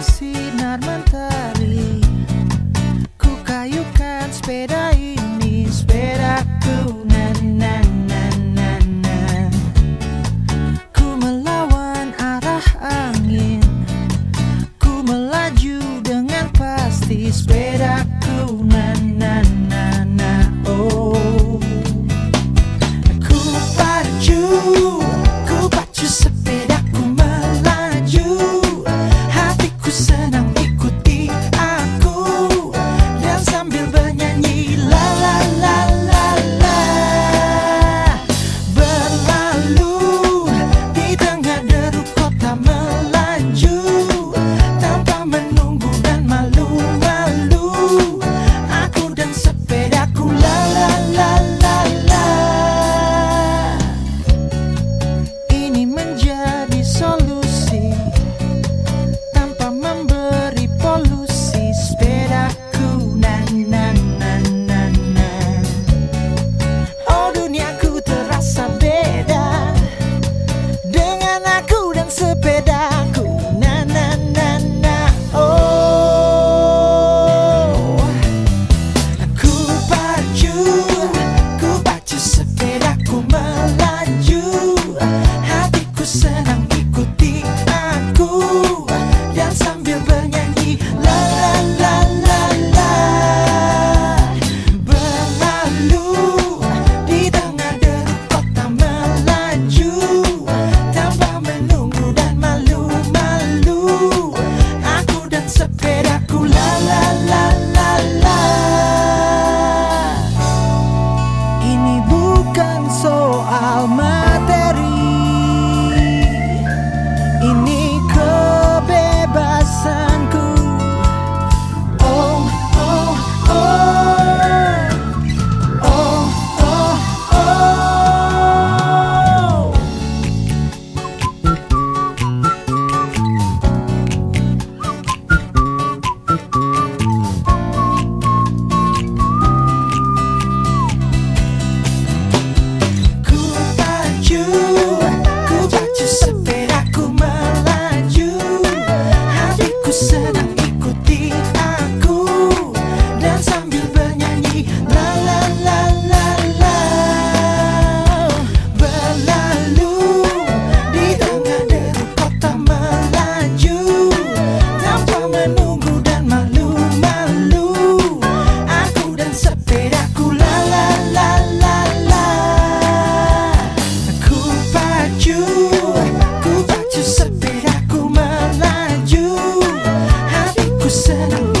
kasih Narmantara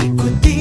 could be